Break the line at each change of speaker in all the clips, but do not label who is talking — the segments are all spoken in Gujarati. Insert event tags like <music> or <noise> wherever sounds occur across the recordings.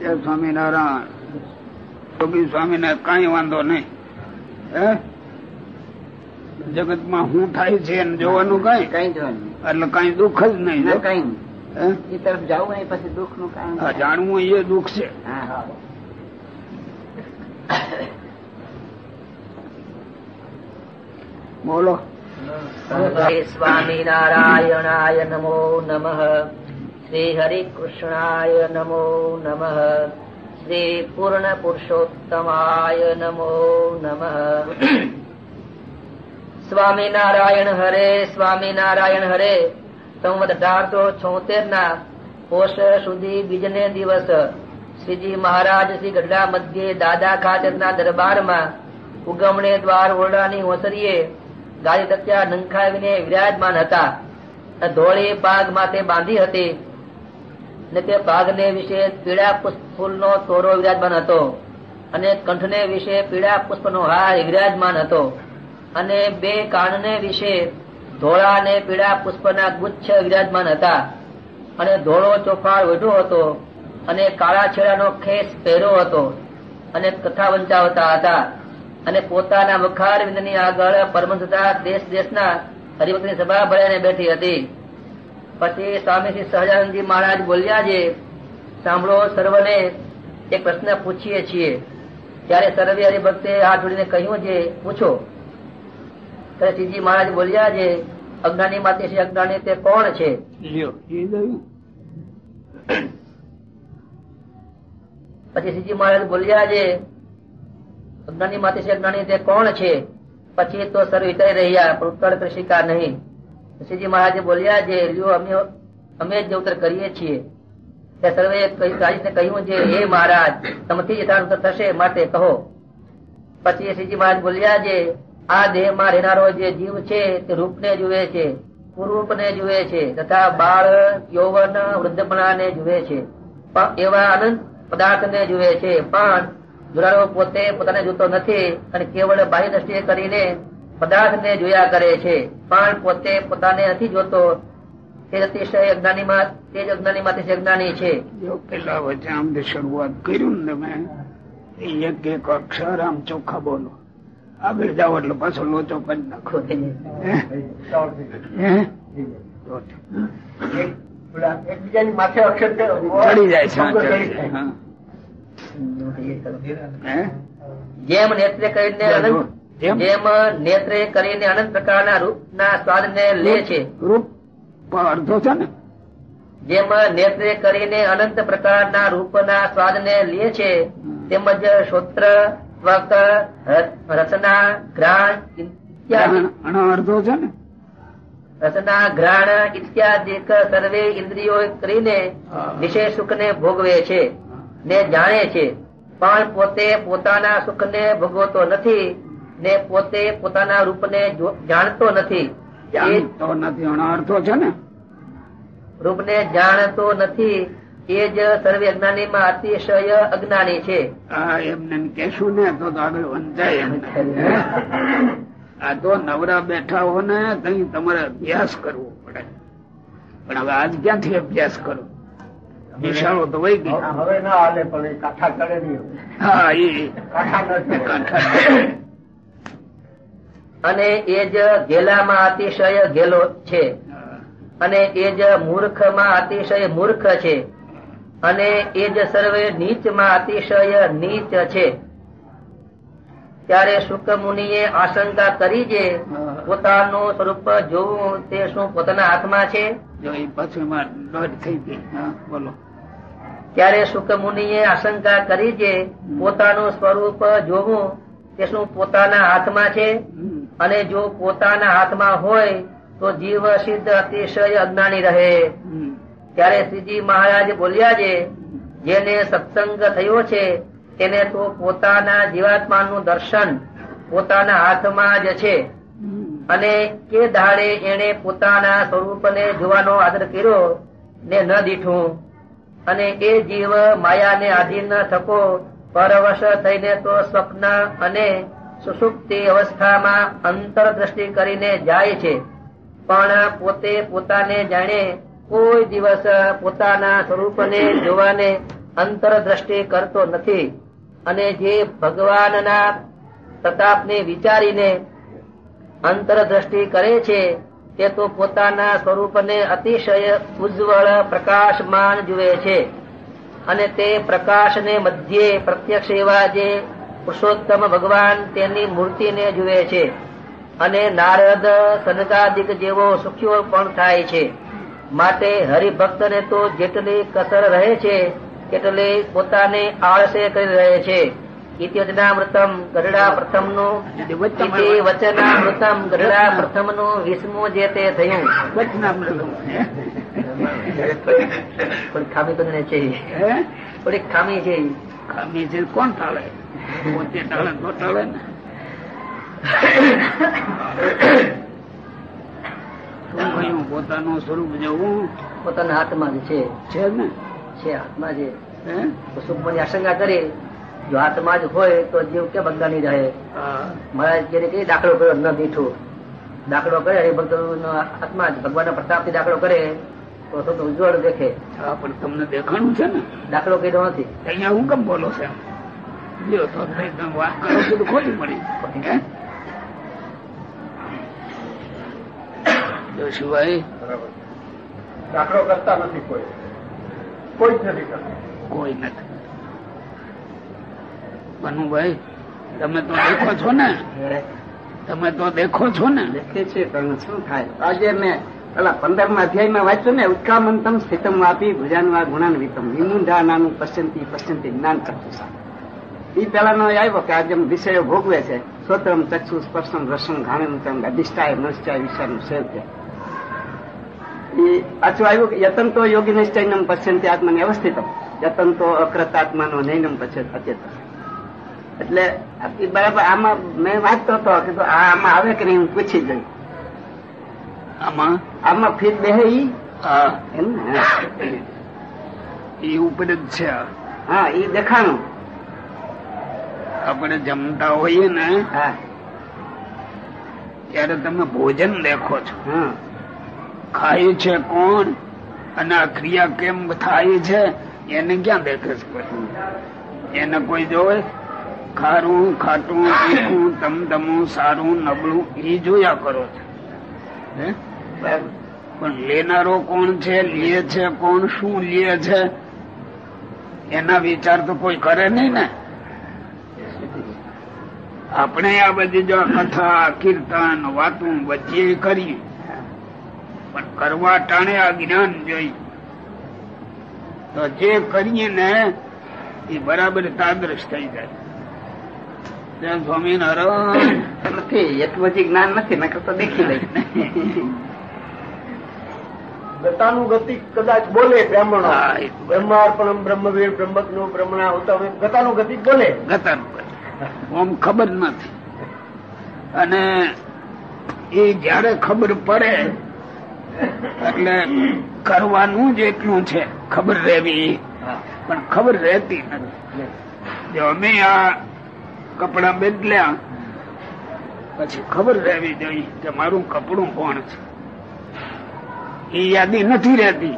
જય સ્વામિનારાયણ. સ્વામી સ્વામીને કઈ વાંધો નહીં. હે? જગતમાં હું થાય છે એને જોવાનું કઈ?
કઈ જોવાનું
એટલે કઈ દુઃખ જ નહીં
કઈ એ તરફ જવું નહીં પછી દુઃખનું
આ જાણવું એ દુઃખ છે.
હા
બોલો.
સ્વામિનારાયણાય નમો નમઃ. શ્રી હરિકૃષ્ણાય નમો નમઃ શ્રી પૂર્ણ પુરુષોત્તમાય નમો નમઃ સ્વામિનારાયણ હરે સ્વામિનારાયણ હરે સંવત અઢારસો છોતેર ના પોષ સુધી બીજને દિવસ શ્રીજી મહારાજ શ્રી ગઢડા મધ્યે દાદા ખાચરના દરબારમાં ઉગમણે દ્વાર ઓરડાની ઓસરીએ ગાડી તત્યા નંખાવીને વિરાજમાન હતા ધોળી પાગ માથે બાંધી હતી। ને તે ભાગને વિશે પીળા પુષ્પ ફૂલનો તોરો વિરાજમાન હતો અને કંઠને વિશે પીળા પુષ્પનો હાર વિરાજમાન હતો. અને બે કાનને વિશે ધોળા અને પીળા પુષ્પના ગુચ્છ વિરાજમાન હતા. અને ધોળો ચોફાળ વઢો હતો અને કાળા છેડાનો ખેસ પહેરો હતો અને કથા વંચાવતા હતા. અને પોતાના વખાર વિંદની આગળ પરમંતતા દેશ દેશના હરિભક્તની સભા ભરાઈને બેઠી હતી. પછી સ્વામી શ્રી સહજાનંદજી મહારાજ બોલ્યા છે સાંભળો સર્વને એક પ્રશ્ન પૂછીએ છીએ. ત્યારે સર્વે હરિભક્તે હાથ જોડીને કહ્યું છે પૂછો. ત્યારે શ્રીજી મહારાજ બોલ્યા છે અજ્ઞાની માતે શ્રી અજ્ઞાની તે કોણ છે?
લ્યો.
પછી શ્રીજી મહારાજ બોલ્યા છે અજ્ઞાની માતે શ્રી અજ્ઞાની તે કોણ છે? પછી તો સર્વ વિચારી રહ્યા પણ ઉત્તર કૃષિકા નહીં. શ્રીજી મહારાજે બોલ્યા છે અમે જ ઉત્તર કરીએ છીએ. તે સર્વે રાજીને કહ્યું છે, હે મહારાજ, તમથી થશે, માટે કહો. પછી શ્રીજી મહારાજ બોલ્યા છે, આ દેહમાં રહેનારો જે જીવ છે, તે રૂપને જુએ છે પુરૂપને જુએ છે, તથા બાળ, યૌવન, વૃદ્ધપણાને જુએ છે. એવા અનંત પદાર્થને જુએ છે. પણ જોનારો પોતે પોતાને જોતો નથી અને કેવળ બાહ્ય દ્રષ્ટિએ કરીને પદાર્થને જોયા કરે છે. પણ પોતે પોતાને નથી જોતો. તે અતિશય અજ્ઞાનીમાં તે જ અજ્ઞાનીમાંથી અજ્ઞાની છે.
પેલા વચ્ચે આમ જે શરૂઆત કર્યું ને મેં એક એક અક્ષર આમ ચોખ્ખા બોલો. આગળ જાઓ એટલે પાછો લોચો કરી નાખો?
એકબીજાની માથે અક્ષર
ચડી જાય છે?
જેમ નેત્રે કરીને
જેમ?
નેત્ર કરીને અનંત પ્રકારના રૂપના સ્વાદને લે છે.
રૂપ અડધો છે ને?
જેમ નેત્રે કરીને અનંત પ્રકારના રૂપના સ્વાદને લે છે તેમજ શ્રોત્ર ત્વક ર- રસના ઘ્રાણ ઇત્યાદિ.
અડધો છે ને?
રસના ઘ્રાણ ઇત્યાદિ સર્વે ઇન્દ્રિયો કરીને. વિશેષ સુખને ભોગવે છે ને જાણે છે. પણ પોતે પોતાના સુખને ભોગવતો નથી ને પોતે પોતાના રૂપને જાણતો નથી.
જાણતો નથી અણ છે ને?
રૂપને જાણતો નથી એ જ સર્વે અજ્ઞાની માં અતિશય અજ્ઞાની છે.
આ એમને કેશું ને તો તો આગળ વંચાય આ તો નવરા બેઠા હો ને કઈ તમારે અભ્યાસ કરવો પડે. પણ હવે આજ ક્યાંથી અભ્યાસ કરો? નિશાળો તો વહી ગઈ.
હવે ના હાલે પણ કાઠા કરે નહીં.
હા એ
કાઠા નથી.
કાંઠા.
અને એ જ ગેલામાં અતિશય ગેલો છે. અને એ જ મૂર્ખમાં અતિશય મૂર્ખ છે. અને એ જ સર્વે નીચમાં અતિશય નીચ છે. ત્યારે શુક મુનિએ આશંકા કરી જે પોતાનું સ્વરૂપ જોવું તે શું પોતાના હાથમાં છે?
બોલો.
ત્યારે શુક મુનિએ આશંકા કરી જે પોતાનું સ્વરૂપ જોવું તે શું પોતાના હાથમાં છે. અને જો પોતાના હાથમાં હોય તો જીવ સિદ્ધ અતિશય અજ્ઞાની રહે. ત્યારે શ્રીજી મહારાજ બોલ્યા છે જેને સત્સંગ થયો છે તેને તો પોતાના જીવાત્માનું દર્શન પોતાના હાથમાં જ છે. અને કે દાડે એને પોતાના સ્વરૂપને જોવાનો આદર કર્યો ને ન દીઠું. અને એ જીવ માયાને આધીન થકો પરવશ થઈને તો સ્વપ્ન અને સુષુપ્તિ અવસ્થામાં અંતરદ્રષ્ટિ કરીને જાય છે. પણ પોતે પોતાને જાણે કોઈ દિવસ પોતાના સ્વરૂપને જોવાને અંતરદ્રષ્ટિ કરતો નથી. અને જે ભગવાનના પ્રતાપને વિચારીને અંતરદ્રષ્ટિ કરે છે, તે તો પોતાના સ્વરૂપને અતિશય ઉજ્જવળ પ્રકાશમાન જુએ છે. અને તે પ્રકાશને મધ્યે પ્રત્યક્ષ એવા જે પુરુષોત્તમ ભગવાન તેની મૂર્તિને જુએ છે અને નારદ સનકાદિક જેવો સુખ્યો પણ થાય છે. માટે હરિભક્તને તો જેટલી કસર રહે છે તેટલી પોતાને આળસે કરી રહે છે. ઇતિવચનામૃતમ ગરડા પ્રથમનું વચનામૃતમ ગરડા પ્રથમનું વીસમું જે તે થયું.
વચનામૃતમ.
ખામી તો છે. થોડીક ખામી છે.
ખામી છે. કોણ ટાળે? પોતે ટાળે તો ટાળે ને. શું કહ્યું? પોતાનું સ્વરૂપ જવું
પોતાના હાથમાં છે.
છે ને?
છે હાથમાં છે સુખમની આશંકા કરે. જો હાથમાં જ હોય તો જીવ કેમ બંધા નહીં રહે. મહારાજ જેને કઈ દાખલો કર્યો ન દીઠું દાખલો કરે હરિભક્ત હાથમાં જ ભગવાનના પ્રતાપથી દાખલો કરે. તો થોડું ઉજ્જવળ દેખે.
હા પણ તમને દેખાણું છે ને?
દાખલો કર્યો નથી.
અહીંયા હું કેમ બોલો છે લ્યો તો ભાઈ તમે વાત કરો છો તો ખોટી જો શિવાય.
દાખલો કરતા નથી કોઈ. કોઈ જ નથી કરતા.
કોઈ નથી. મનુભાઈ તમે તો દેખો છો ને? તમે તો દેખો છો ને?
દેખે છે પણ શું થાય? આજે મેં પેલા પંદરમાં અધ્યાયમાં વાંચ્યું ને, ઉત્કામંતમ સ્થિતમ વાપી ભુજાનવા ગુણાન્વિતમ વિમુંઢા નાનું પશ્ચંતી પશ્ચંતી જ્ઞાન ચક્ષુષા એ પેલાનો આવ્યો કે આજે વિષયો ભોગવે છે સ્વતરમ ચક્ષુ, સ્પર્શમ, રસમ ઘાણમ અધિષ્ઠાય નષ્ટાય વિષયનું સેવ છે એ પાછું આવ્યું કે યતન તો યોગી નિશ્ચયનમ આત્મા આત્માને અવસ્થિતમ. યતન તો અકૃત આત્માનો નૈનમ પશ્ચત અચેત. એટલે બરાબર આમાં મેં વાંચતો હતો કે આમાં આવે કે નહીં, હું પૂછી જોઈ
આમાં?
આમાં ફીટ બેહે?
હા. એ ઉપર જ છે.
હા એ દેખાણું.
આપણે જમતા હોઈએ ને ત્યારે તમે ભોજન દેખો છો. ખાય છે કોણ? અને આ ક્રિયા કેમ થાય છે? એને ક્યાં દેખે છે એને કોઈ જોવે? ખારું ખાટું તીખું તમતમું સારું નબળું એ જોયા કરો છો. હે? પણ લેનારો કોણ છે લે છે કોણ શું લે છે એના વિચાર તો કોઈ કરે નહીં ને. આપણે આ બધી જો કથા કીર્તન વાતું વચ્ચે કરીએ પણ કરવા ટાણે આ જ્ઞાન જોઈ. તો જે કરીએ ને એ બરાબર તાદ્રશ થઈ જાય. સ્વામી નારાયણ
નથી એટલું હજી જ્ઞાન નથી નકર તો દેખી લઈ <laughs> ગતાનું ગતિ કદાચ બોલે બ્રાહ્મણ. બ્રહ્માર્પણમ બ્રહ્મવીર બ્રહ્મજ્ઞો બ્રહ્મણા હોતા ગતાનું ગતિ બોલે.
ગતન આમ ખબર નથી. અને એ જયારે ખબર પડે એટલે કરવાનું જ એટલું છે. ખબર રહેવી. પણ ખબર રહેતી નથી. જો અમે આ કપડા બદલ્યા પછી ખબર રહેવી જોઈએ કે મારું કપડું કોણ છે? એ યાદી નથી રહેતી.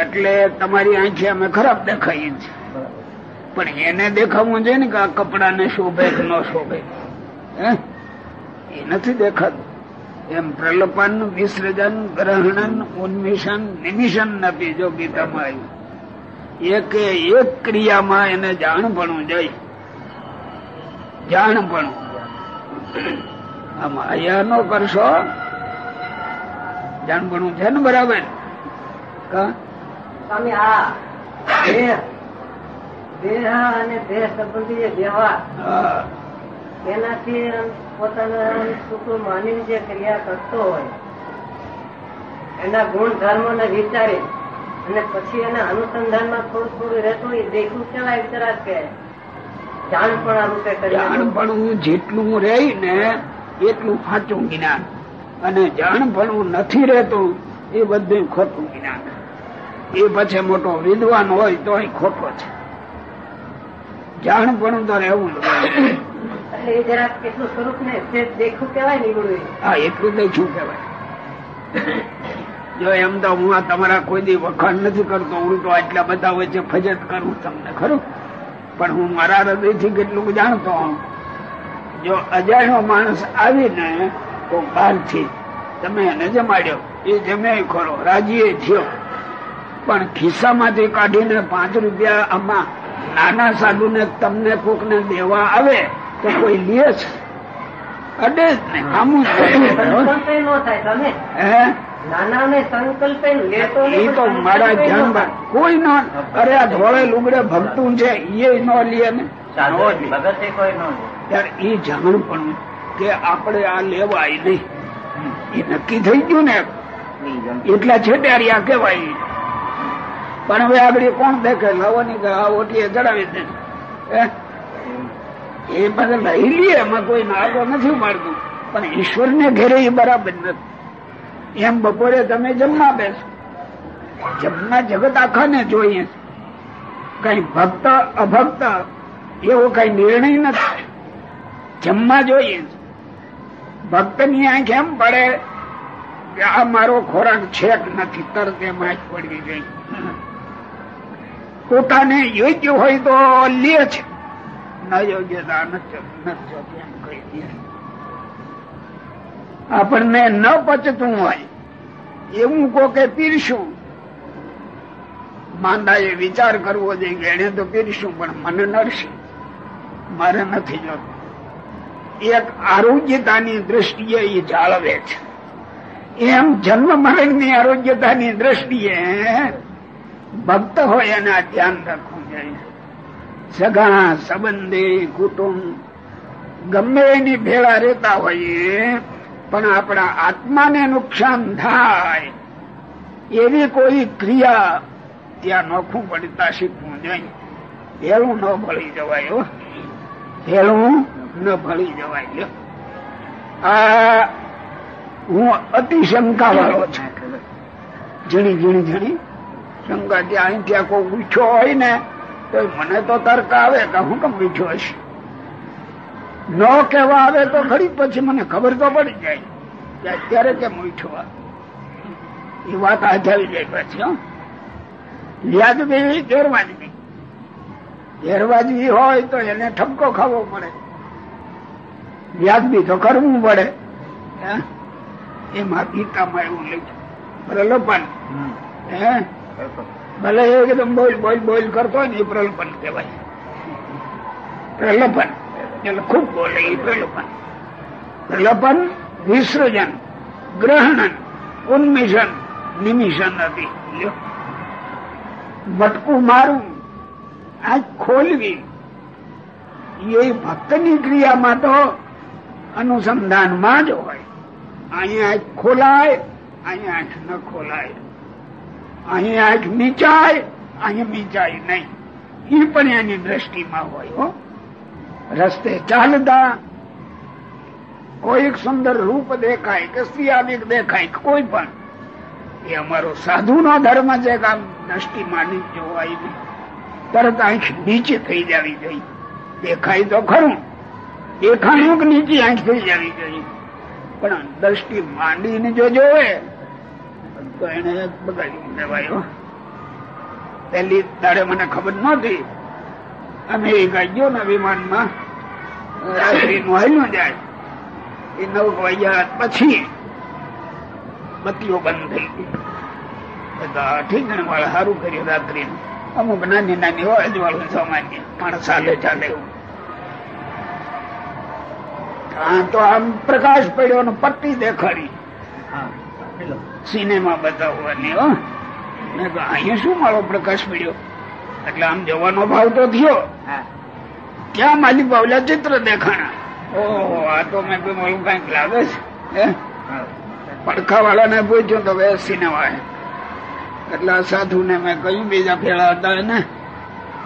એટલે તમારી આંખે અમે ખરાબ દેખાઈએ છીએ. પણ એને દેખાવું જોઈએ ને કે આ કપડાને શોભે કે ન શોભે. હે? એ નથી દેખાતું. એમ પ્રલપન વિસર્જન ગ્રહણન ઉન્મિશન નિમિશન નથી જો ગીતામાં આવ્યું. એક એક ક્રિયામાં એને જાણપણું જાય જાણપણું. આ માયા નો કરશો. જાણપણું છે ને બરાબર?
સ્વામી આ દેહ દેહ અને દેહ સંબંધી જે વ્યવહાર. એનાથી પોતાના સુખ માની જે ક્રિયા કરતો હોય એના ગુણ ધર્મ ને વિચારે અને પછી એના અનુસંધાનમાં થોડું થોડું રહેતું હોય દેખું કેવાય વિચારા કે જાણપણા રૂપે કરી
જાણપણું જેટલું રહી ને એટલું સાચું જ્ઞાન. અને જાણપણું નથી રહેતું એ બધું ખોટું જ્ઞાન. એ પછી મોટો વિદ્વાન હોય તો ખોટો છે. જાણપણું તો રહેવું જોઈએ.
એટલે એ દેખું કેવાય
હા જો એમ તો હું આ તમારા કોઈ દી વખાણ નથી કરતો હું તો આટલા બધા વચ્ચે ફજત કરું તમને ખરું? પણ હું મારા હૃદયથી કેટલું જાણતો જો અજાણ્યો માણસ આવીને તો બહારથી તમે એને જમાડ્યો. એ જમે ખરો. રાજી થયો. પણ ખિસ્સામાંથી કાઢીને પાંચ રૂપિયા આમાં નાના સાધુ ને તમને કોક ને દેવા આવે તો કોઈ લે છે? અડે જ ને આમું હે? એ તો મારા ધ્યાનમાં કોઈ ન અરે આ ધોળે લુગડે ભક્તું છે એ ન લે ને.
ભગતે કોઈ નો
ત્યારે એ જાણ પણ કે આપણે આ લેવાય નહીં. એ નક્કી થઈ ગયું ને. એટલા છેટારિયા કેવાય પણ હવે આગળ કોણ દેખે? લાવવાની કે આ ઓટીએ ચડાવી દે. એ બધા લઈ લઈએ, એમાં કોઈ નાગો નથી મારતું. પણ ઈશ્વર ને ઘેરે એ બરાબર નથી. એમ બપોરે તમે જમવા બેસો. જમના જગત આખા ને જોઈએ. કઈ ભક્ત, અભક્ત, એવો કઈ નિર્ણય નથી. જમવા જોઈએ. ભક્તની આંખ એમ પડે આ મારો ખોરાક છે નથી, તરત એમ આંખ પડવી જોઈએ પોતાને યોગ્ય હોય તો લે છે. ન આપણને ન પચતું હોય, એવું કોકે પીરશું? માંદા એ વિચાર કરવો જોઈએ કે એને તો પીરશું, પણ મને નડશે. મારે નથી જોતું. એક આરોગ્યતાની દ્રષ્ટિએ એ જાળવે છે. એમ જન્મ મરણની આરોગ્યતાની દ્રષ્ટિએ ભક્ત હોય એના ધ્યાન રાખવું જોઈએ. સગા, સંબંધી, કુટુંબ, ગમે એની ભેળા રહેતા હોઈએ, પણ આપણા આત્માને નુકસાન થાય, એવી કોઈ ક્રિયા ત્યાં નોખું પડતા શીખવું જોઈએ. ભેળું ન ભળી જવાય. ભેળું ન ભળી જવાય. આ હું અતિશંકા વાળો છું. ઝીણી ઝીણી ઝીણી. શંકા ત્યાં અહીં ત્યાં કોઈ પૂછ્યો હોય ને, તો મને તો તર્ક આવે કે હું કેમ પૂછ્યો હશે. ન કહેવા આવે તો ખરી પછી મને ખબર તો પડી જાય કે અત્યારે કેમ આ? એ વાત આધારી જાય પછી વ્યાજબી ગેરવાજબી. ગેરવાજબી હોય તો એને ઠપકો ખાવો પડે. વ્યાજબી તો કરવું પડે. એમાં ગીતામાં એવું લખ્યું પ્રલોભન હે? ભલે એકદમ બોલ બોલ બોલ કરતો હોય ને એ પ્રલોભન કહેવાય. પ્રલોભન એટલે ખૂબ બોલે એ પ્રલોભન પ્રલોભન વિસર્જન ગ્રહણન ઉન્મિશન નિમિશન હતી. મટકું મારું આંખ ખોલવી. એ ભક્તની ક્રિયામાં તો અનુસંધાનમાં જ હોય. અહીંયા આંખ ખોલાય, અહીંયા આંખ ન ખોલાય. અહીંયા આંખ નીચાય અહીંયા નીચાય નહીં. એ પણ એની દ્રષ્ટિમાં હોય, હો. રસ્તે ચાલતા, કોઈક સુંદર રૂપ દેખાય કે સિયામિક દેખાય કોઈ પણ. એ અમારો સાધુ નો ધર્મ છે કે આમ દ્રષ્ટિ માની જોવાય તરત આંખ નીચે થઈ જવી જોઈએ. દેખાય તો ખરું. દેખાણું કે નીચે આંખ થઈ જવી જોઈએ પણ દ્રષ્ટિ માંડીને જો જોવે, તો એને બગાડી હો. પેલી દાડે મને ખબર નહોતી. અમેરિકા ગયો ને વિમાનમાં રાત્રિ નું જાય. એ નવ વાગ્યા પછી બત્તીઓ બંધ થઈ ગઈ. ઠીક ઠીકણ વાળા સારું કર્યું રાત્રિ અમુક નાની નાની હોય જ વાળું સામાન્ય. માણસ ચાલે ચાલે એવું. હા તો આમ પ્રકાશ પડ્યો ને પટ્ટી દેખાડી. સિનેમા બતાવવાની હો. મેં કહ્યું, અહીંયા શું મારો પ્રકાશ પડ્યો? એટલે આમ જવાનો ભાવ તો થયો. ક્યાં માલી બાવલા ચિત્ર દેખાણા? ઓહો. આ તો મેં કોઈ મારું કંઈક લાગે છે. પડખા વાળાને પૂછ્યું તો બે સિનેમા એટલે આ સાધુને મેં કહ્યું બીજા ફેરા હતા ને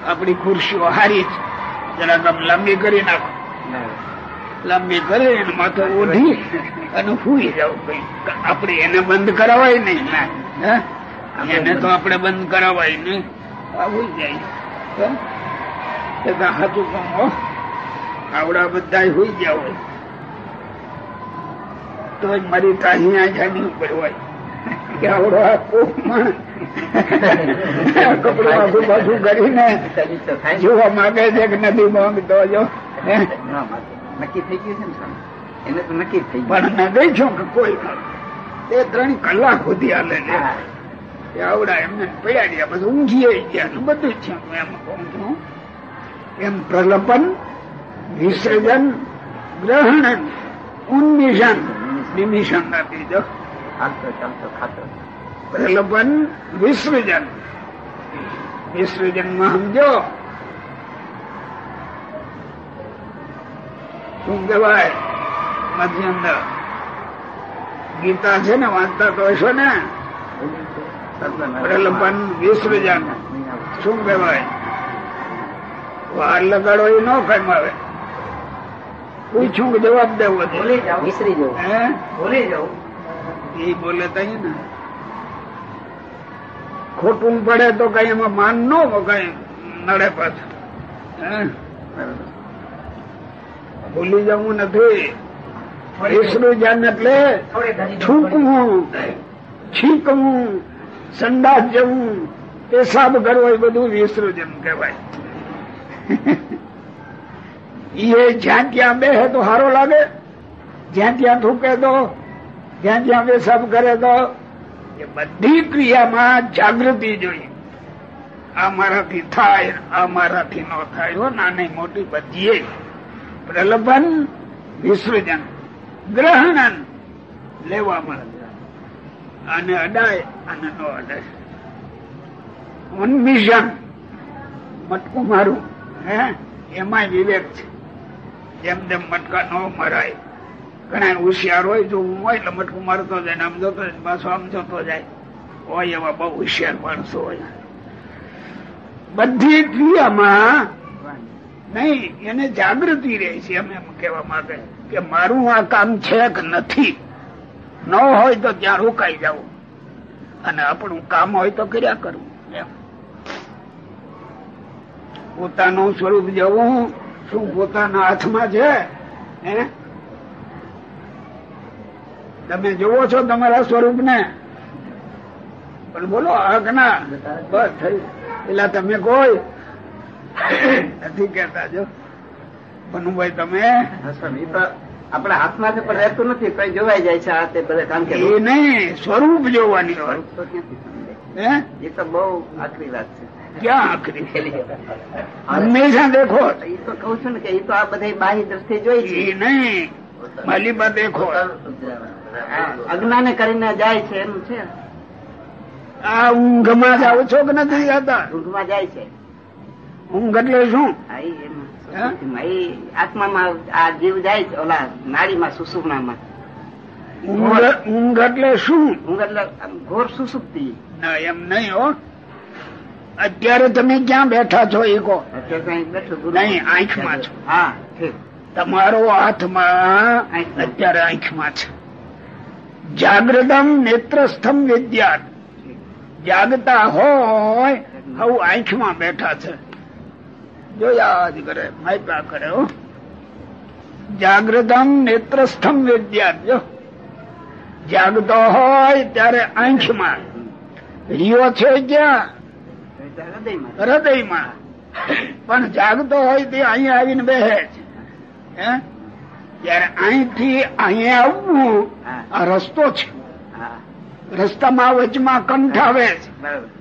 આપણી ખુરશીઓ હારી જ જરાક આમ લાંબી કરી નાખો. લાંબી કરી અને માથે ઓઢી અને હુઈ જાવ આપડે એને બંધ કરાવાય નહીં? એને તો આપણે બંધ કરાવાય નહીં. આવું જાય. હે? એ તો સાચું કહું આવડા બધા હોઈ ગયા હોય. તો મારી તાહી આ જાની ઉપર હોય. કે આવડો આ કોપમાં કપડું આખું કરીને જોવા માંગે છે કે નથી માંગતો જો.
નક્કી થઈ ગયું છે ને સ્વામી? એને તો નક્કી થઈ ગયું.
પણ નથી છું કે કોઈ તે ત્રણ કલાક સુધી હાલે એ આવડા એમને પડ્યા ગયા. બધું ઊંઘી ગયા બધું જ છે હું એમ કહું છું. એમ પ્રલપન વિસર્જન ગ્રહણ ઉન્મિશન નિમિશન આપી દો.
હાલતો ચાલતો ખાતો
પ્રલપન વિસર્જન. વિસર્જનમાં સમજો. શું કહેવાય મધ્યંદર ગીતા છે ને વાંચતા તો હશો ને? પ્રલપન વિસર્જન શું કહેવાય? વાર લગાડો એ ન કામ આવે પૂછું કે જવાબ દેવો
ભૂલી જાઓ. વિસરી જવું
હે?
ભૂલી જવું
એ બોલે તઈ ને. ખોટું પડે તો કઈ એમાં માન ન કઈ નડે પાછું. હે? ભૂલી જવું નથી. વિસર્જન એટલે છૂકવું છીકવું સંડાસ જવું પેશાબ કરવો એ બધું વિસર્જન કહેવાય. <laughs> એ જ્યાં ત્યાં બેહે તો સારો લાગે. જ્યાં ત્યાં થૂકે તો જ્યાં જ્યાં પેશાબ કરે તો એ બધી ક્રિયામાં જાગૃતિ જોઈએ આ મારાથી થાય આ મારાથી ન થાય હો નાની મોટી બધી પ્રલબન, વિસર્જન, ગ્રહણન લેવામાં અને અડાય અને નો અડાય. ઉન્મિશન મટકું મારું, હે? એમાં વિવેક છે. જેમ તેમ મટકા ન મરાય. ઘણા હોશિયાર હોય, જો હું હોય, એટલે મટકું મારતો જાય આમ જોતો જાય પાછો આમ જોતો જાય. હોય એવા બહુ હોશિયાર માણસો હોય. બધી ક્રિયામાં નહીં, એને જાગૃતિ રહે છે એમ એમ કહેવા માંગે કે મારું આ કામ છે કે નથી. ન હોય તો ત્યાં રોકાઈ જવું અને આપણું કામ હોય તો કર્યા કરવું પોતાનું સ્વરૂપ જવું શું પોતાના હાથમાં છે? હે? તમે જોવો છો તમારા સ્વરૂપ ને પણ બોલો આગના બસ, થયું. એટલે તમે કોઈ નથી કેતા જો. બનુભાઈ તમે.
તો આપણા હાથમાં છે પણ રહેતું નથી. કઈ જોવાઈ જાય છે આ તે બધા કામ કે
એ નહીં સ્વરૂપ જોવાની.
તો?
હે?
એ તો બહુ આખરી વાત છે.
ક્યાં આખરી હંમેશા દેખો.
એ તો કઉ છું ને કે એ તો આ બધા બાહ્ય દ્રષ્ટિ જોઈ છે.
નહીં માલીબા દેખો.
અજ્ઞાને કરીને જાય છે એનું છે.
આ ઊંઘમાં જાઓ છો કે નથી જતા?
ઊંઘમાં જાય છે.
ઊંઘ એટલે શું
હા,
હે?
આત્મામાં આ જીવ જાય ઓલા નાડીમાં સુસુપનામાં
ઊંઘ એટલે શું
ઊંઘ એટલે ઘોર સુસુપ્તિ.
ના એમ નહીં હો. અત્યારે તમે ક્યાં બેઠા છો એ કહો નહીં આંખમાં છો.
હા
તમારો હાથમાં. અત્યારે આંખમાં છે. જાગ્રતમ નેત્રસ્થમ વિદ્યા જાગતા હોય હવે આંખમાં બેઠા છે. જો જ કરે માયકા કરે હો. જાગૃતમ નેત્રસ્થમ વિદ્યા જો જાગતો હોય ત્યારે આંખમાં. રિયો છે ક્યાં?
હૃદયમાં.
પણ જાગતો હોય તે અહીંયા આવીને બેસે છે. હે? જયારે અહીંથી અહીંયા આવવું આ રસ્તો છે.
હા.
રસ્તામાં વચમાં કંઠ આવે છે.
બરાબર.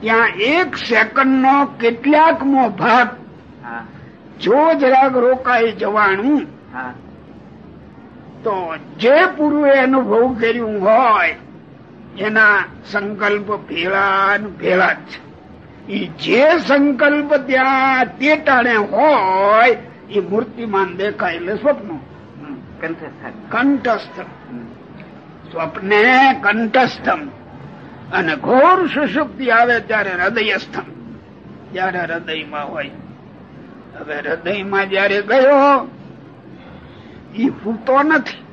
ત્યાં એક સેકન્ડ નો કેટલાકમો ભાગ જો જરાક રોકાઈ જવાનું તો જે પૂર્વે અનુભવ કર્યું હોય એના સંકલ્પ ભેળા ભેળા જ. છે એ જે સંકલ્પ ત્યાં તે ટાણે હોય એ મૂર્તિમાન દેખાય એટલે સ્વપ્ન. કંઠસ્થ.
કંઠસ્થ
સ્વપ્ને કંઠસ્થમ. અને ઘોર સુષુપ્તિ આવે ત્યારે હૃદયસ્થમ. ત્યારે હૃદયમાં હોય. હવે હૃદયમાં જયારે ગયો એ ફૂતો નથી.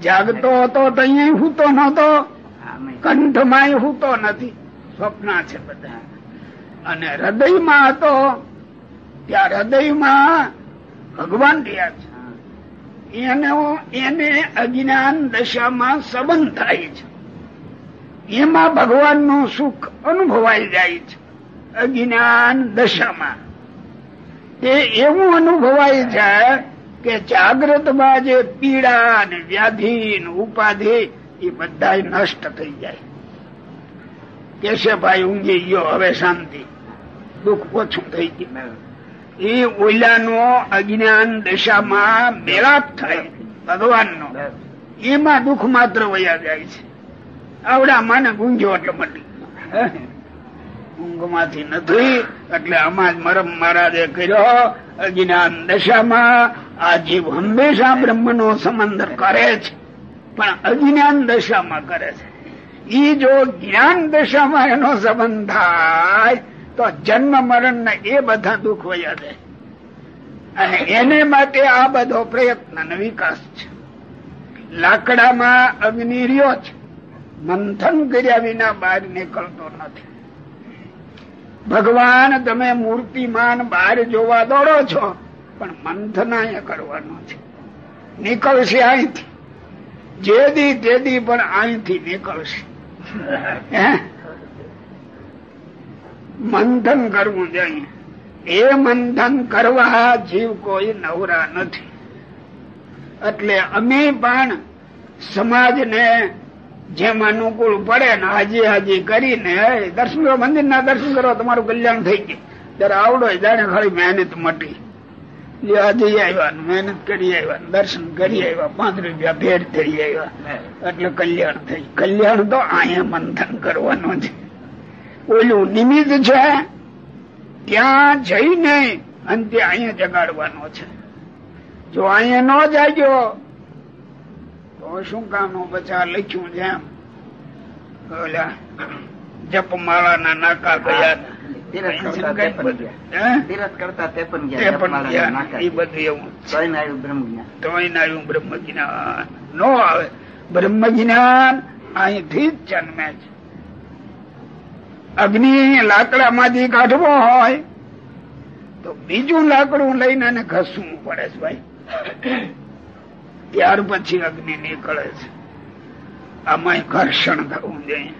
જાગતો હતો તો અહીંયા ફૂતો નતો
આમે.
કંઠમાં ફૂતો નથી. સ્વપ્ન છે બધા. અને હૃદયમાં હતો. ત્યાં હૃદયમાં ભગવાન રહ્યા છે. એનો એને અજ્ઞાન દશામાં સંબંધ થાય છે. એમાં ભગવાનનું સુખ અનુભવાઈ જાય છે, અજ્ઞાન દશામાં. તે એવું અનુભવાય છે કે જાગ્રતમાં જે પીડા ને વ્યાધિ ને ઉપાધિ એ બધા નષ્ટ થઈ જાય. કેશે ભાઈ ઊંઘી ગયો, હવે શાંતિ. દુઃખ ઓછું થઈ ગયું. એ ઓલાનો અજ્ઞાન દશામાં મેળાપ થાય. ભગવાનનો. એમાં દુઃખ માત્ર વયા જાય છે. આવડા માને ગુંજો એટલે મટી. ઊંઘમાંથી નથી એટલે આમાં મરમ મહારાજે કર્યો, અજ્ઞાન દશામાં આ જીવ હંમેશા બ્રહ્મ નો સંબંધ કરે છે. પણ અજ્ઞાન દશામાં કરે છે. ઈ જો જ્ઞાન દશામાં એનો સંબંધ થાય તો જન્મ મરણ ને એ બધા દુઃખ વયા જાય. અને એને માટે આ બધો પ્રયત્ન વિકાસ છે. લાકડામાં અગ્નિ રહ્યો છે. મંથન કર્યા વિના બહાર નીકળતો નથી. ભગવાન, તમે મૂર્તિમાન બહાર જોવા દોડો છો, પણ મંથન અહીંયા કરવાનું છે. નીકળશે અહીંથી. જે દી તે પણ અહીંથી નીકળશે. હે? મંથન કરવું જોઈએ. એ મંથન કરવા જીવ કોઈ નવરા નથી. એટલે અમે પણ સમાજને જેમ અનુકૂળ પડે ને હાજી હાજી કરીને "એ, દર્શન કરો મંદિર ના દર્શન કરો તમારું કલ્યાણ થઈ ગયું. ત્યારે આવડો જાણે ખાલી મહેનત મટી. જે હાજી આવ્યા મહેનત કરી આવ્યા દર્શન કરી આવ્યા પાંચ રૂપિયા ભેટ થઈ આવ્યા. એટલે કલ્યાણ થઈ. કલ્યાણ તો અહીંયા મંથન કરવાનું છે ઓલું નિમિત્ત છે ત્યાં જઈને અંતે અહીંયા જગાડવાનો છે. જો અહીંયા ન જાગ્યો તો શું કામ બચા લખ્યું છે ઓલા જપમાળાના નાકા ગયા.
બ્રહ્મ જ્ઞાન.
નો આવે. બ્રહ્મ જ્ઞાન અહીંથી જ જન્મે છે. અગ્નિ લાકડામાંથી કાઢવો હોય, તો બીજું લાકડું લઈને એને ઘસવું પડે છે ભાઈ. ત્યાર પછી અગ્નિ નીકળે છે. આમાં ઘર્ષણ થવું જોઈએ.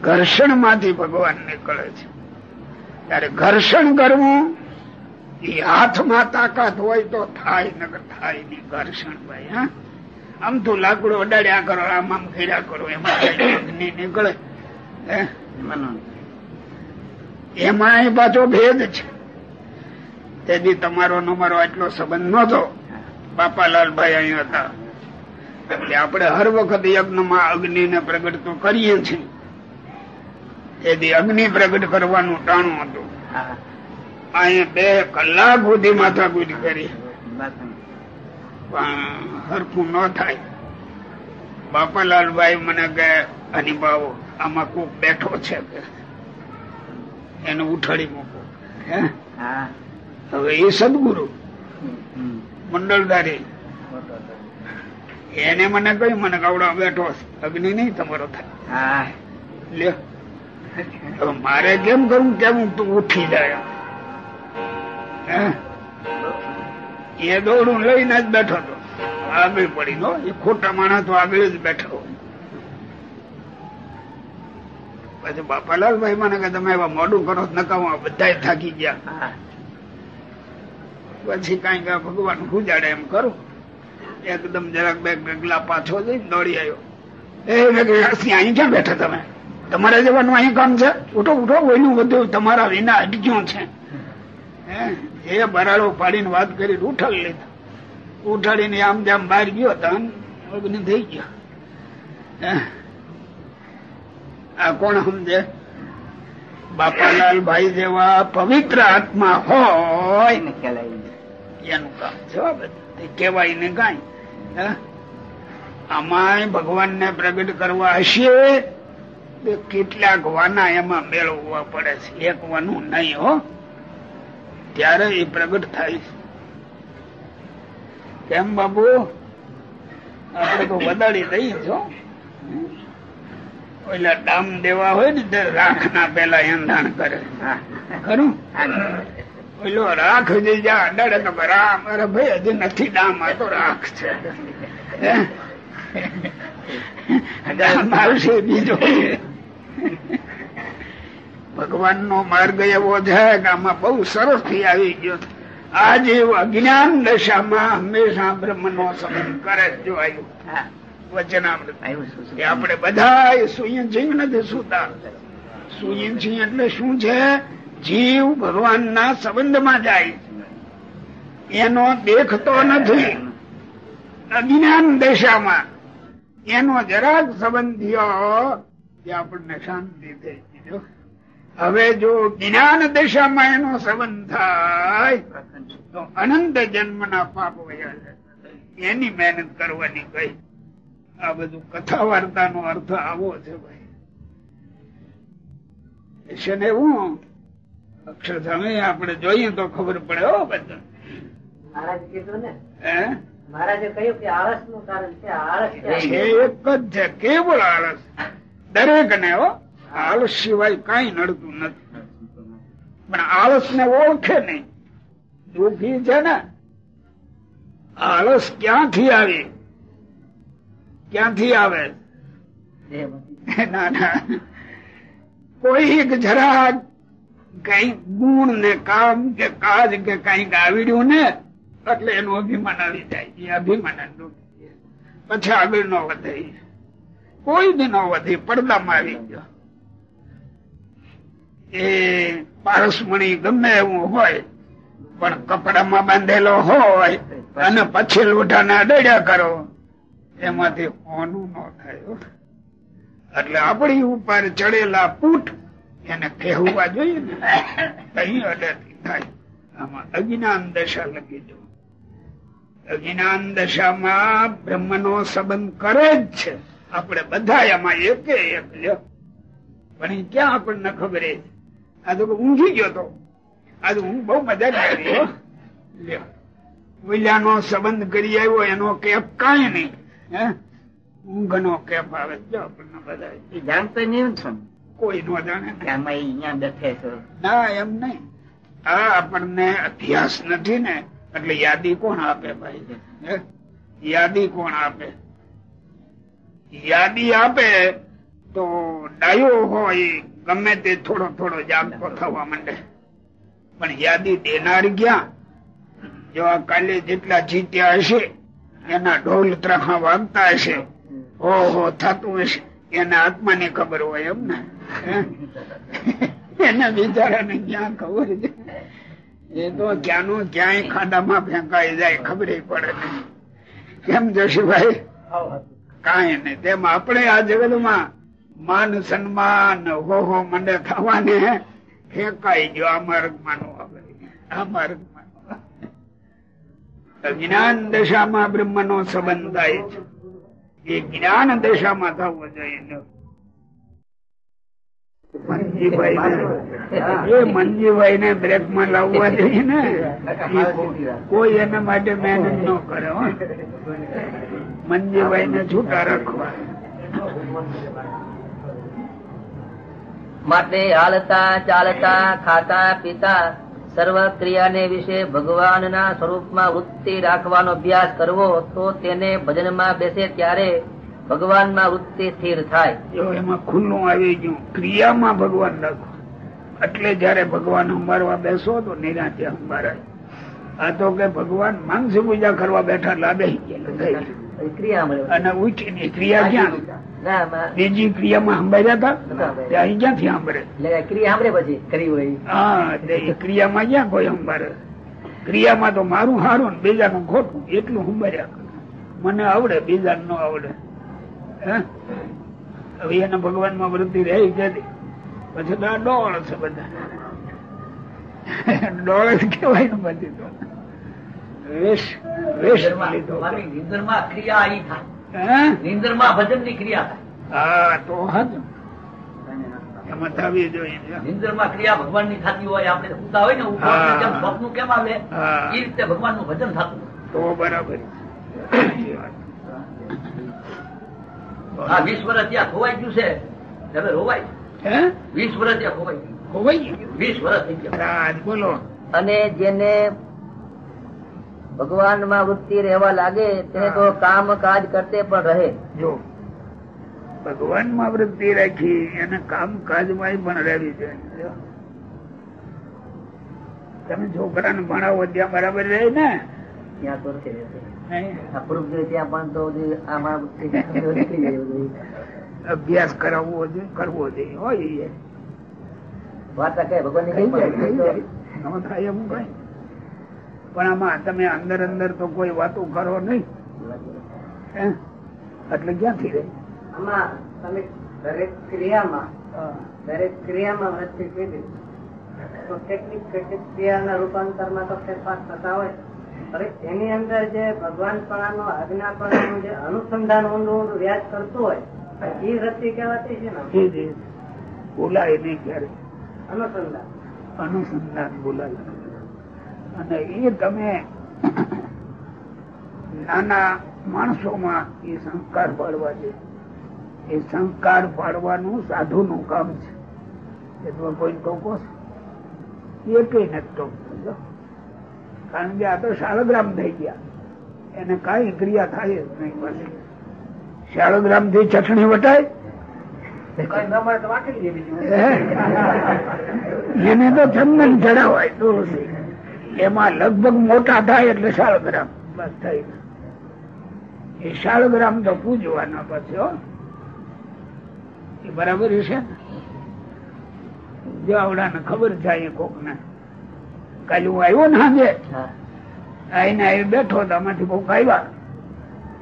ઘર્ષણમાંથી ભગવાન નીકળે છે. ત્યારે ઘર્ષણ કરવું, એ હાથમાં તાકાત હોય તો થાય નગર થાય નહીં ઘર્ષણ ભાઈ, હા. આમ તો લાકડું અડાડ્યા કરો, આમ આમ કર્યા કરો, એમાં અગ્નિ નીકળે?
એમાં.
પાછો ભેદ છે. તેથી તમારો ને આટલો સંબંધ નહોતો. બાપાલાલભાઈ અહીંયા હતા. એટલે આપણે હર વખત યજ્ઞમાં અગ્નિને પ્રગટ તો કરીએ છીએ. તેથી અગ્નિ પ્રગટ કરવાનું ટાણું હતું. અહીંયા બે કલાક સુધી માથાકૂટ કરી. પણ હરખું ન થાય. બાપાલાલભાઈ મને કે બાવો આમાં કોક બેઠો છે એને ઉઠાડી મૂકો હવે એ સદગુરુ મંડળદારી એને મને કહ્યું મને કવડા બેઠો અગ્નિ નહીં તમારો થાય.
લે.
લ્યો હવે મારે કેમ કરવું કેમ તું ઉઠી જાય? હે? એ દોડું લઈને જ બેઠો હતો. આગળ પડી નો એ ખોટા માણસ તો આગળ જ બેઠો હોય. પછી પલાલભાઈ મને કે તમે એવા મોડું કરો નકામો બધા થાકી ગયા. પછી કઈ કઈ ભગવાન ખુજાડે એમ કરું. એકદમ જરાક બે ગગલા પાછો જઈ દોડી આવ્યો. એ અહીં ક્યાં બેઠા તમે? તમારે જવાનું અહીં કામ છે? ઉઠો ઉઠો ઓયનું બધું તમારા વિના અટક્યું છે. હે? એ બરાડો પાડીને વાત કરી ઉઠાડી લીધા. ઉઠાડીને આમ જામ બહાર ગયો હતા અગ્નિ થઈ ગયો. હે? આ કોણ સમજે? બાપાલાલ ભાઈ જેવા પવિત્ર આત્મા હોય.
એને
કામ જવાબ કહેવાય ને કાંઈ. હે? આમાંય ભગવાનને પ્રગટ કરવા હશે તો કેટલાક વાના એમાં મેળવવા પડે છે. એક વાનું નહીં હો. ત્યારે એ પ્રગટ થાય કેમ બાબુ આપણે તો વધારી દઈએ છો. ઓલા ડામ દેવા હોય ને રાખ ના પેલા એંધાણ કરે. ખરું. પેલો રાખ જે જ્યાં અડાડે રામ અરે ભાઈ હજી નથી ડામ આ તો રાખ છે. ડામ આવશે બીજો. ભગવાન નો માર્ગ એવો છે કે આમાં બહુ સરસથી આવી ગયો. આજે અજ્ઞાન દશામાં હંમેશા બ્રહ્મ નો સંબંધ કરે જ જો
હા.
વચનામૃત.
આવ્યું
આપણે બધા સુયન જીવ નથી સુતા. સુયન સિંહ એટલે શું છે? જીવ ભગવાન ના સંબંધમાં જાય એનો દેખતો નથી. અજ્ઞાન દશામાં. એનો જરાક સંબંધ થયો કે આપણને શાંતિ થઈ ગઈ હવે જો જ્ઞાન દશામાં એનો સંબંધ થાય તો અનંત જન્મના પાપ વયા એની મહેનત કરવાની કઈ આ બધું કથા વાર્તા નો અર્થ આવો છે ભાઈ. છે ને એવું અક્ષરધામે આપણે જોઈએ તો ખબર પડે હો બધા.
મહારાજ કીધું ને
હે?
મહારાજે કહ્યું કે આળસનું કારણ છે આળસ
એક જ છે કેવળ આળસ. દરેક ને હો આળસ સિવાય કઈ નડતું નથી. પણ આળસ ને ઓળખે નહીં. દુઃખી છે ને? આળસ ક્યાંથી આવી? ક્યાંથી આવે? <laughs> ના ના. કોઈ એક જરા કઈ ગુણ ને કામ કે કાજ કે કંઈક આવડ્યું ને એટલે એનું અભિમાન આવી જાય. એ અભિમાન. પછી આગળ નો વધે. કોઈ બી નો વધે પડદામાં આવી ગયો. એ પારસમણી ગમે એવું હોય પણ કપડામાં બાંધેલો હોય અને પછી લોઢાના અડડ્યા કરો. એમાંથી હોનું ન થાય. એટલે આપણી ઉપર ચડેલા પૂઠ એને કહેવા જોઈએ ને અહીં અડેથી થાય. આમાં અજ્ઞાન દશા લખી દો અજ્ઞાન દશામાં બ્રહ્મ નો સંબંધ કરે જ છે. આપણે બધા એમાં એકે એક લ્યો પણ ક્યાં આપણને ખબર એ આ તો ઊંઘી ગયો તો. આ તો ઊંઘ બહુ મજા કરી હો લ્યો. વિલ્યાનો સંબંધ કરી આવ્યો, એનો કેપ કાંઈ નહીં. હે? ઊંઘ નો કેપ આવે જો આપણને બધા
એ જાણતો નહીં છો
કોઈ નો જાણે.
કે અહીંયા બેઠે છો.
ના એમ નહીં. આ આપણને અભ્યાસ નથી ને એટલે યાદી કોણ આપે ભાઈ? હે? યાદી કોણ આપે? યાદી આપે તો ડાયો હોય ગમે તે થોડો થોડો જાગતો થવા માંડે. પણ યાદી દેનાર ક્યાં? જો આ કાલે જેટલા જીત્યા હશે એના ઢોલ ત્રખા વાગતા હશે. ઓહો થતું હશે. એના આત્માની ખબર હોય એમ ને? એના બિચારાને ક્યાં ખબર છે? એ તો ક્યાંનું ક્યાંય ખાડામાં ફેંકાઈ જાય ખબર પડે નહીં. કેમ જશુભાઈ? કાંઈ નહીં. તેમ આપણે આ જગતમાં માન સન્માન હો હો મંડે થવાને ફેંકાઈ ગયો. આ માર્ગ નો આ નો આવે. જ્ઞાન દશામાં બ્રહ્મ નો સંબંધ થાય છે. એ જ્ઞાન દશામાં થવો જોઈએ મનજીભાઈ ને બ્રેકમાં લાવવા જઈએ ને. કોઈ એના માટે મહેનત ન કરે. મનજીભાઈ ને છૂટા રાખવા.
માટે હાલતા ચાલતા ખાતા પીતા સર્વ ક્રિયાને વિશે ભગવાનના સ્વરૂપમાં વૃત્તિ રાખવાનો અભ્યાસ કરવો તો તેને ભજનમાં બેસે ત્યારે ભગવાનમાં વૃત્તિ સ્થિર થાય.
જો એમાં ખુલ્લું આવી ગયું ક્રિયામાં ભગવાન રાખો. એટલે જયારે ભગવાન અંબારવા બેસો તો નિરાંતે અંબારાય આ તો કે ભગવાન માનસી પૂજા કરવા બેઠા લાદે
ક્રિયા મળે.
અને ઉઠીને ક્રિયા ક્યાં? બીજી ક્રિયામાં સાંભળ્યા હતા? તે અહીં ક્યાંથી સાંભળે?
ક્રિયા સાંભળે પછી કરી હોય.
હા ક્રિયામાં ક્યાં કોઈ સંભાળે? ક્રિયામાં તો મારું સારું ને બીજાનું ખોટું એટલું સંભાળ્યા. મને આવડે બીજાને ન આવડે. હે? હવે એને ભગવાનમાં વૃત્તિ રહી જતી પછી તો ડોળ છે બધા. ડોળ જ કેવાય ને બધી તો. વેશ વેશ લીધો.
ક્રિયા આવી થાય. નિંદરમાં ભજનની ક્રિયા થાય.
હા તો હાજુ એમાં થવી જોઈએ
નિંદરમાં ક્રિયા ભગવાનની થતી હોય આપણે ઉતા હોય ને ઉપવાસને
હા.
જેમ સ્વપ્નું કેમ આવે? એ રીતે ભગવાનનું ભજન થતું
તો બરાબર. સાચી
આ વીસ વર્ષ ત્યાં ખોવાઈ ગયું છે. હવે રોવાય
હે?
વીસ વર્ષ ત્યાં ખોવાઈ ગયું.
ખોવાઈ ગયું?
વીસ વર્ષ થઈ ગયા.
બોલો.
અને જેને ભગવાનમાં વૃત્તિ રહેવા લાગે તે તો કામ કાજ કરતે પણ રહે.
જો ભગવાનમાં વૃત્તિ રાખી એને કામ કાજમાં પણ રહેવી જોઈએ જો. તમે છોકરાને ભણાવો ત્યાં બરાબર રહે ને?
ત્યાં તો છે જે ત્યાં પણ તો આમાં
અભ્યાસ કરાવવો જોઈએ કરવો જોઈએ. હોય
વાત કહે ભગવાનની
કઈ જાય થાય એમ કઈ. પણ આમાં તમે અંદર અંદર તો કોઈ વાતો કરો નહીં? એટલે ક્યાંથી રહે?
આમાં તમે દરેક ક્રિયામાં દરેક ક્રિયામાં વૃત્તિ કીધી. તો કેટલીક કેટલીક ક્રિયાના રૂપાંતરમાં તો ફેરફાર થતા હોય. હવે એની અંદર જે ભગવાનપણાનો આજ્ઞાપણાનું જે અનુસંધાન ઊંડું ઊંડું વ્યાજ કરતું હોય એ વૃત્તિ કહેવાતી છે ને?
બોલાય નહીં ક્યારે.
અનુસંધાન.
અનુસંધાન બોલાય. અને એ તમે નાના માણસોમાં એ સંસ્કાર પાડવા છે એ સંસ્કાર પાડવાનું સાધુનું કામ છે. એ તો કોઈ ટોકો એ કઈ નથી ટોકતો કારણ કે આ તો શાળગ્રામ થઈ ગયા. એને કઈ ક્રિયા થાય જ નહીં પછી. શાળગ્રામથી ચટણી વટાય. એને તો ચંદન ચડાવાય તુલસી. એમાં લગભગ મોટા થાય એટલે શાળગ્રામ. બસ થઈ એ શાળગ્રામ તો પૂજવાના પછી એ બરાબર છે જો આવડાને ખબર થાય કોક ને કાલે હું આવ્યો ને સાંજે? આઈને આવી બેઠો તો આમાંથી કોક આવ્યા.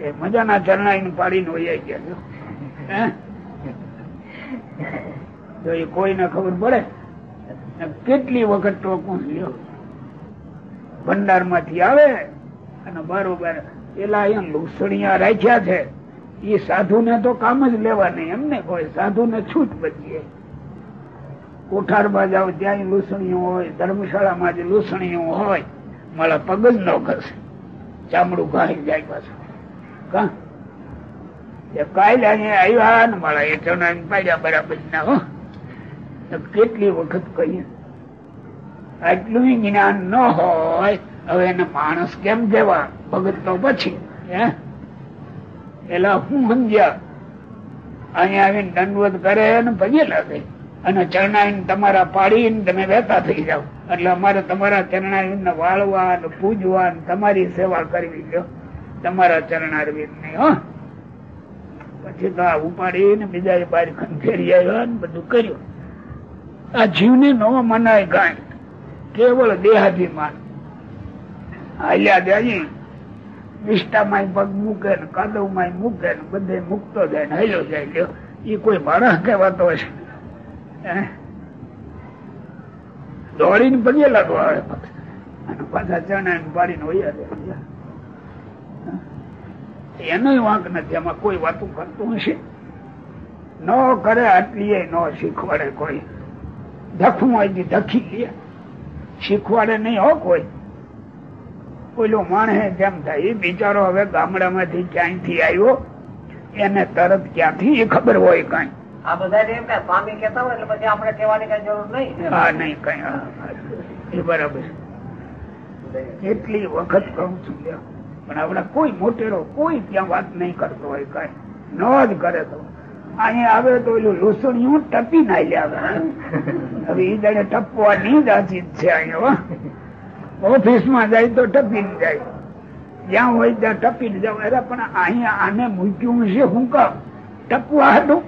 એ મજાના ચરણાઈને પાડીને હોય ગયા જો. એ કોઈને ખબર પડે કેટલી વખત ટોકું લ્યો? ભંડારમાંથી આવે અને બરોબર પેલા અહીંયા લુસણીયા રાખ્યા છે. એ સાધુ ને તો કામ જ લેવા નહીં એમને કોઈ સાધુ ને છૂટ બચીએ. કોઠારમાં જાવ ત્યાં લુસણીઓ હોય, ધર્મશાળામાં જે લુસણીઓ હોય, મારા પગ જ ન ઘસે. ચામડું ઘાઈ જાય પાછું. કા? કાલે અહીંયા આવ્યા ને મારા એ ચણાઈને પાડ્યા બરાબર ના, હો. કેટલી વખત કહીએ? આટલું જ્ઞાન ન હોય, હવે એને માણસ કેમ કેવા ભગત તો પછી એલા હું સમજ્યા? અહીંયા આવીને દંડવત કરે અને પગે લાગે. અને ચરણાયન તમારા પાડીને તમે વહેતા થઈ જાવ એટલે અમારે તમારા ચરણાઈને વાળવા ને પૂજવા ને તમારી સેવા કરવી જો તમારા ચરણારવિંદની હો? પછી તો આ ઉપાડીને બીજા બાર ખંખેરી આવ્યો ને બધું કર્યું. આ જીવને ન મનાય કાંઈ. કેવળ દેહાભિમાન. હાલ્યા જાય નિષ્ઠામાં પગ મૂકે ને કાદવમાં મૂકે ને બધે મૂકતો જાય ને હાલ્યો જાય લ્યો એ કોઈ માણસ કહેવાતો હશે? દોડીને પગે લાગો આવે. અને પાછા ચણા પાડીને હોય એનો વાંક નથી, એમાં કોઈ વાતું કરતું હશે. ન કરે આટલી ન શીખવાડે કોઈ. ધખું હોય ધખી લે. શીખવાડે નહીં હો કોઈ. પેલું માણસે જેમ થાય? એ બિચારો હવે ગામડામાંથી ક્યાંયથી આવ્યો? એને તરત ક્યાંથી એ ખબર હોય કઈ?
આ બધા એમ કે સ્વામી કેતા હોય એટલે પછી આપણે કહેવાની કઈ જરૂર નહીં.
હા નહીં કઈ. એ બરાબર. એટલી વખત કહું છું. પણ આપડે કોઈ મોટેરો કોઈ ત્યાં વાત નહીં કરતો હોય કઈ. ન જ કરે તો. અહીંયા આવે તો એલું લૂસણિયું ટપી ના આવે હવે એ જાણે ટપવાની જ આચી છે અહીંયા ઓફિસમાં જાય તો ટપી જાય. જ્યાં હોય ત્યાં ટપી જાવ અરે, પણ અહીંયા આને મૂક્યું છે હું કામ? ટપવા હતું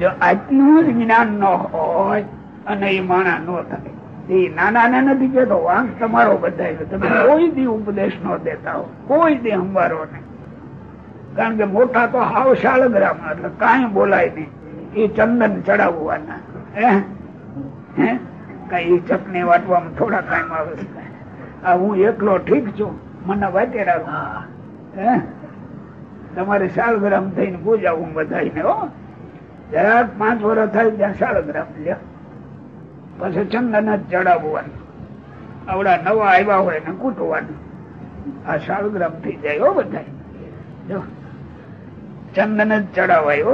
જો આટલું જ જ્ઞાન ન હોય અને એ માણા ન થાય. એ નાના ને નથી કેતો વાંક તમારો બધાય. તમે કોઈ દી ઉપદેશ ન દેતા હો. કોઈ દી સંભારો નહીં. કારણ કે મોટા તો હાવ શાળગ્રામ એટલે કાંઈ બોલાય નહીં. એ ચંદન ચડાવવાના. હે? હે? કઈ ચટણી વાટવામાં થોડા ટાઈમ આવે છે આ હું એકલો ઠીક છું. મને વાટે રાખો. હે? તમારે શાળગ્રામ થઈને પૂજાવું બધાને હો. જરાક પાંચ વર્ષ થાય ત્યાં શાળગ્રામ લે પછી ચંદન જ ચડાવવાનું. આવડા નવા આવ્યા હોય ને કૂટવાનું. આ શાળગ્રામ થઈ જાય, હો બધા જો. ચંદન જ ચડાવાય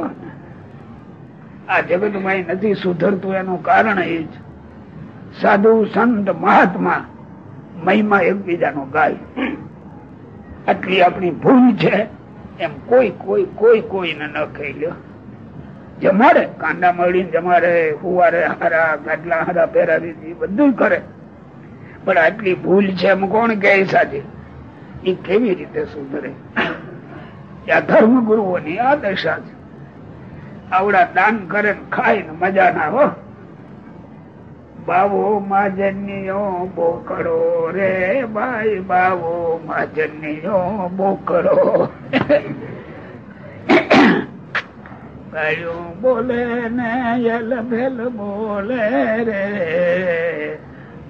આ જગતમાં નથી સુધરતું, એનું કારણ એ જ. સાધુ સંત મહાત્મા મહિમા એકબીજાનો ગાય. આટલી આપણી ભૂલ છે, એમ કોઈ કોઈ કોઈ, કોઈને ન કહી લ્યો. જમાડે, કાંડા મળીને જમાડે, હુવારે, હારા ગાટલા હારા પહેરાવી બધું કરે. પણ આટલી ભૂલ છે, એમ કોણ કહે સાચી? એ કેવી રીતે સુધરે? આ ધર્મ ગુરુઓની આ દશા છે. આવડા દાન કરે ખાય ને મજા ના હો. બાવો માજન્યો બોકડો રે ભાઈ, બાવો માજન્યો બોકડો. ગાયું બોલે ને એલ ભેલ બોલે રે.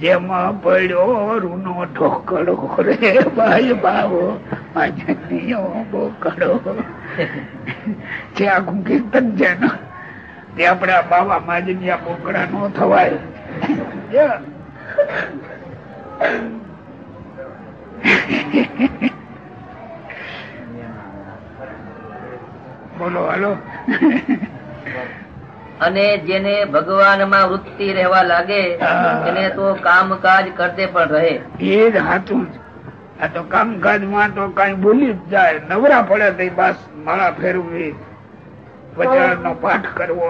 જેમાં પડ્યો રૂનો ઢોકળો રે ભાઈ, બાવો માજન્યો બોકડો જે આખું કીર્તન છે ને તે આપડા બાવા માજનિયા બોકડા નો થવાય. બોલો હાલો.
અને જેને ભગવાનમાં વૃત્તિ રહેવા લાગે એને તો કામકાજ કરતે પણ રહે.
એ જ છે આ તો કામકાજમાં તો કઈ ભૂલી જ જાય. નવરા પડે તો બસ માળા ફેરવી વચન નો પાઠ કરવો.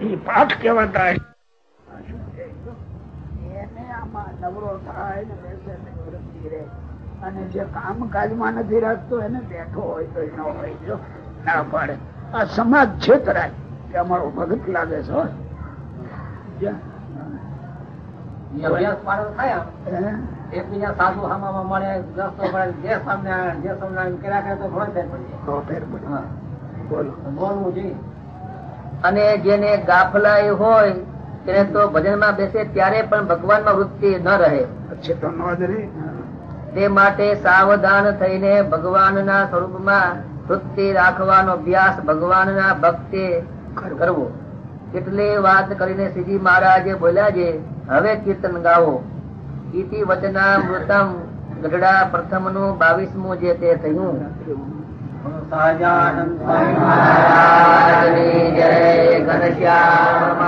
એ પાઠ કેવાતા હશે. નવરો થાય ને બેસે ને વૃત્તિ રહે. અને જે કામકાજમાં નથી રાખતો એને બેઠો હોય તો ન હોય. જો ના પાડે. આ સમાજ છેતરાય. કે અમારો ભગત લાગે છે
એકબીજા સાધુ હામામાં મળે રસ્તો મળે જે સામે જે સામને કર્યા કરે તો ઘણો ફેર પડી બોલવું જોઈએ.
અને જેને ગાફલાઈ હોય તેને તો ભજનમાં બેસે ત્યારે પણ ભગવાનમાં વૃત્તિ ન રહે.
તો
માટે સાવધાન થઈને ભગવાનના સ્વરૂપમાં વૃત્તિ રાખવાનો અભ્યાસ ભગવાનના ભક્તે કરવો. કેટલી વાત કરીને શ્રીજી મહારાજે બોલ્યા છે હવે કીર્તન ગાવો. ઇતિ વચનામૃતમ ગઢડા પ્રથમનું બાવીસમું જે તે થયું.
સહજાનંદ
જય ઘનશ્યામ